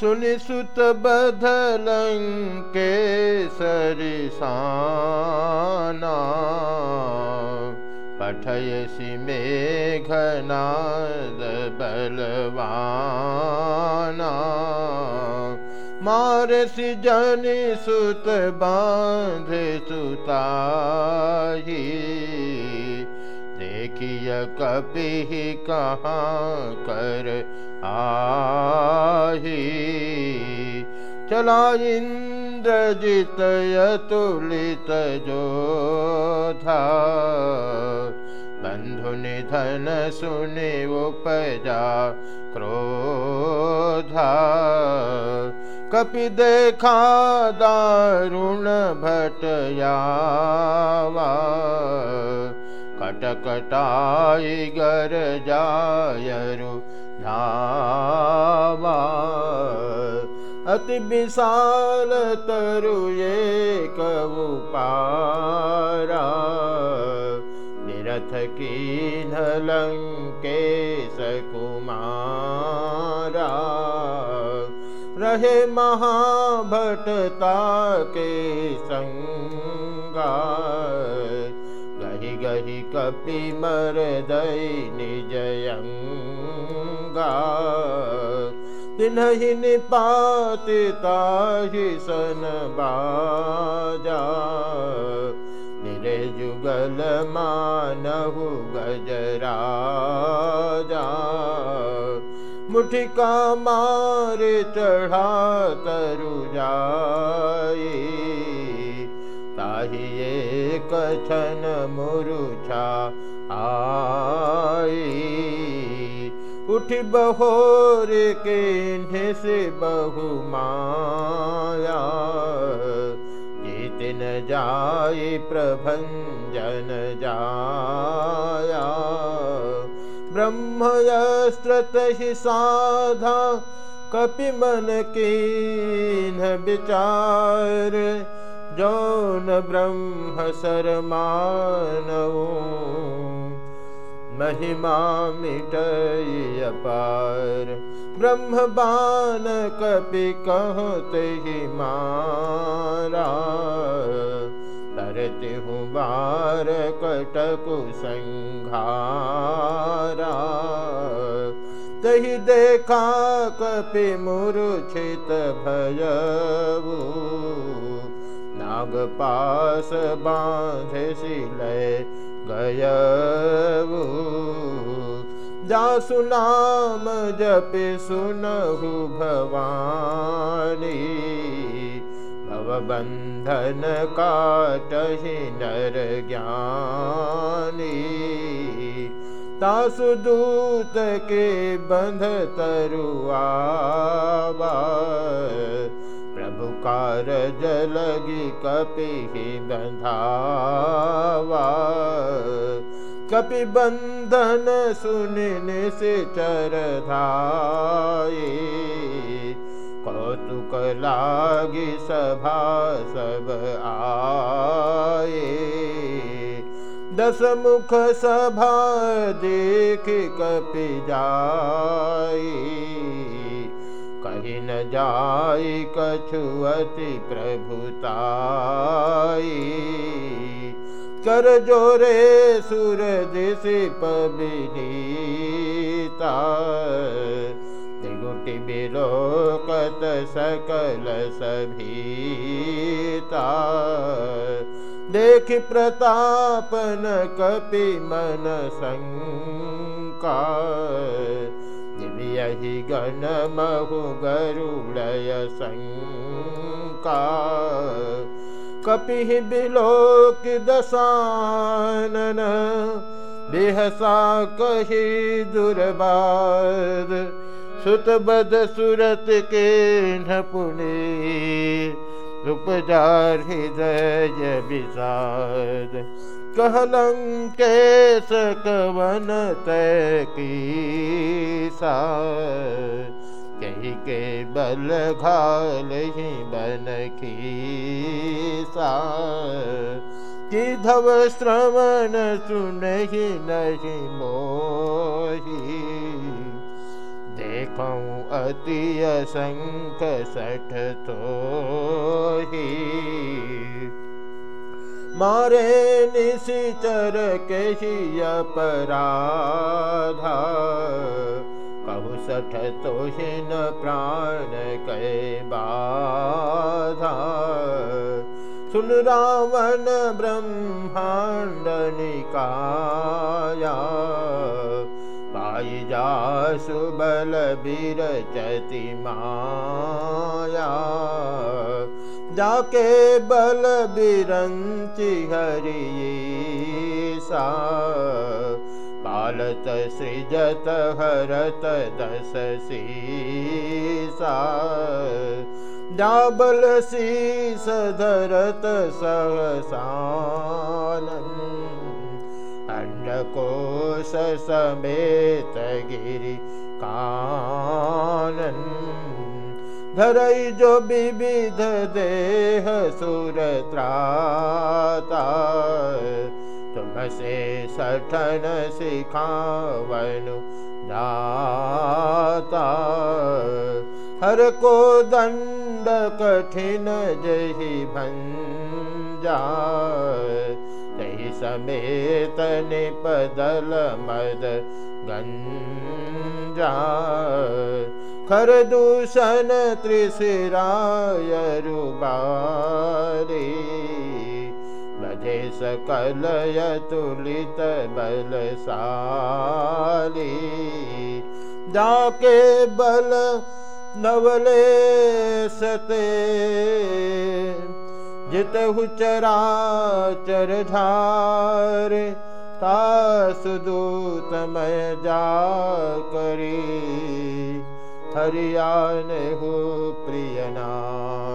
सुनिसुत बधलङ्के सरिसाना पठयसि मेघनाद बलवाना। मारसि जनि सुत बान्ध सुताही कपिः कहाँ कर आही। चला इन्द्रजित यतुलित जोधा। बंधु निधन सुनि उपजा क्रोधा। कपि देखा दारुण भटयावा। कटकटाई गर जायरु धावा अति विशाल तरु एक पारा निरथ की सकुमारा रहे महाभटता के संगा। गही गही कपि मर दई निजयंगा तिन्हि निपातिता ही सन बाजा। निरे जुगल मानहु गजराजा। मुठिका मार चढ़ा तरु एक छन मुरुछा आई। उठ बहोर के से बहु माया। जितन जाय प्रभंजन जाया। ब्रह्मयस्त्रत ही साधा, कपि मन की विचार। जौन ब्रह्म सरमानऊ महिमा मिटय अपार ब्रह्म बान कपि कहते ही मारा। तरति हूँ बार कटकु संघारा। तही देखा कपि मूर्छित भयबू पास बांध सिलय गयबू जासु काटहि नर ज्ञानी। तासु दूत के बंध तरुआबा प्रभु कारज लगी कपि बंधावा कपि बंधन सुनिन से चरधाई। कौतुक लागी सभा सब आए। दस मुख सभा देख कपि न जाई कछुअति प्रभुताई कर जोरे सुर दिशि पबिनीता त्रिगुटि बिलोकत सकल सभीता देख प्रतापन कपि मन शंका गण महु गरुड़य बिलोक दसानन बिहसा कही दुर्बाद। सुत बद सुरत के पुणे उपजार हृदय विषाद। कहलंके सकवन की सा के बल घाल ही बन की कि धव श्रवण सुन ही नहीं मोही। देख अतिय शंख सठ तो मारे निशिचर के ही अपराधा। हिन प्राण बाधा। सुन रावण ब्रह्मांड निकाया पाई जा सुबल बिरचति माया। जाके बल बिरंचि हरि सा पालत सृजत हरत दस सीसा जाबल शीस धरत अण्डकोश समेत गिरि कानन् धरै जो विविध देह सुरत्राता तुमसे सठन सिखावनु दाता। हर को दंड कठिन जही भंजा तही समेत निपदल मद गंजा खर दूषण त्रिशिराय रुबारी बधे सकल यतुलित बलशाली जाके बल नवले सते जित हुचरा चर धार तासुदूत मैं जा करी। हरियान हो प्रियना